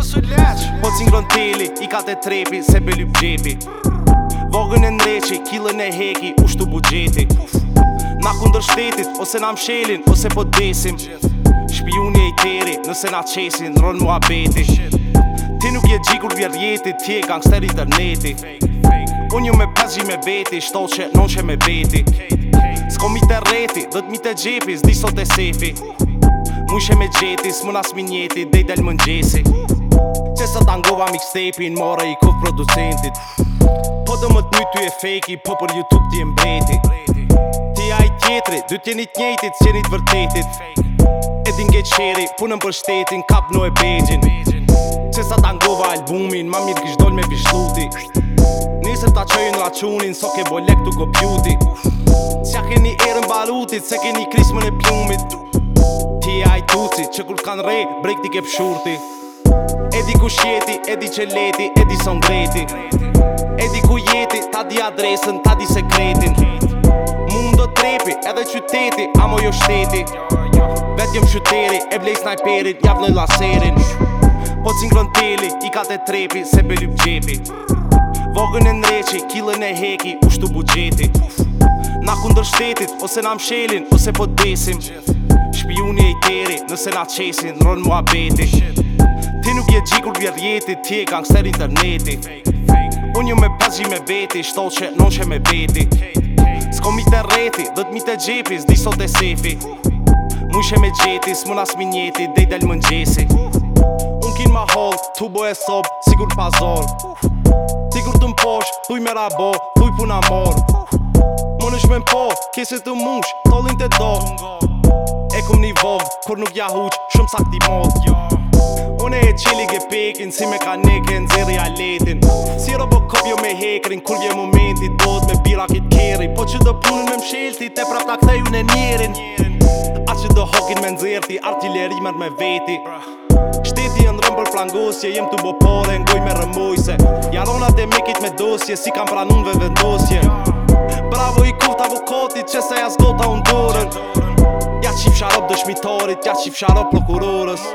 më leq Po të singron teli, i ka të trepi, se bëllu pëgjepi Vogën e ndreqi, kilën e heki, ushtu bugjeti Na kundër shtetit, ose na mshelin, ose po desim Shpijuni e i teri, nëse na qesin, në mua beti Ti nuk je gjikur vjerë jeti, ti e gangster interneti Unë ju me pesgji me beti, shto që non që me beti Sko mi të reti, dhët mi të gjepi, zdi sot e sefi Mu ishe me gjeti, s'mun as minjeti, dhe i del më në gjesi Që sa tangova mixtapin, more i kuf producentit Po dhe më t'my ty e fejki, po për Youtube ti e mbreti Ti a i tjetri, dy t'jenit njëtit, s'jenit vërtetit E din get sheri, punën për shtetin, kap në e bejgjin Që sa tangova albumin, ma mirë kish me bishluti Nisër ta qëjnë la qunin, so ke bolek t'u ko beauty ke keni erën balutit, se keni krismën e pjumit Ti a i tuci, që kur t'kan re, brek t'i ke pshurti E di ku shjeti, e di që leti, e di son E di ku jeti, ta di adresën, ta di sekretin Mundo do trepi, edhe qyteti, amo jo shteti Vet jem qyteri, e blej snajperit, jav laserin Po cingron teli, i ka te trepi, se be ljub gjepi Vogën e nreqi, kilën e heki, ushtu bugjeti Na kundër shtetit, ose na mshelin, ose po desim Shpijuni e i teri, nëse na qesin, nëron mua beti Ti nuk je gjikur vjer jeti, ti e kanë kësër interneti Unë ju me pasgji me veti, shto që non që me veti Sko mi të reti, dhe t'mi të gjepi, zdi sot e sefi Mushe me gjeti, s'mun as minjeti, njeti, dhe i del më njësi Unë kin ma hol, tu bo e sob, sigur pa zor Ti kur të mposh, tu i me rabo, tu i puna mor Më është me mpo, kese të mush, tolin të do E kum një vogë, kur nuk ja huq, shumë sakti këti Une e qili ke pekin, si me ka neke në a letin Si robokop jo me hekrin, kur vje momenti dot me bira kit keri Po që do punën me mshilti, te prap ta kthej unë e njerin A që do hokin me nëzirti, artilleri mërë me veti Shteti e ndrëm për flangosje, jem të bo pore, ngoj me rëmbojse Jaronat e mekit me dosje, si kam pranun ve vendosje Bravo i kuft avokatit, që sa jas gota undorën Ja qif sharop dëshmitorit, ja qif sharop prokurorës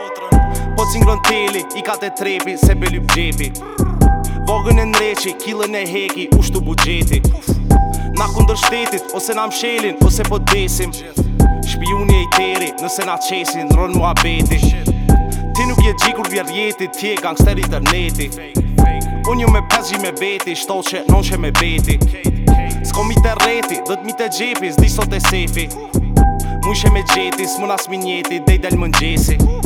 singlon teli, I ka të trepi, se belyp gjepi Vogën e nreqi, kilën e heki, ushtu bugjeti Na kundër shtetit, ose na mshelin, ose po desim Shpijuni e i teri, nëse na qesin, nëron mua beti Ti nuk je gjikur vjer jeti, ti e gangster interneti Unë ju me pesgji me beti, shto që non që me beti Sko mi të reti, dhët mi të gjepi, zdi sot e sefi Mu ishe me gjeti, s'mun as minjeti, dej del në gjesi